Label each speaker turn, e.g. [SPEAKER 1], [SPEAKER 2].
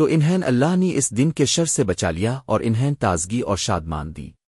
[SPEAKER 1] تو انہیں اللہ نے اس دن کے شر سے بچا لیا اور انہیں تازگی اور شادمان دی۔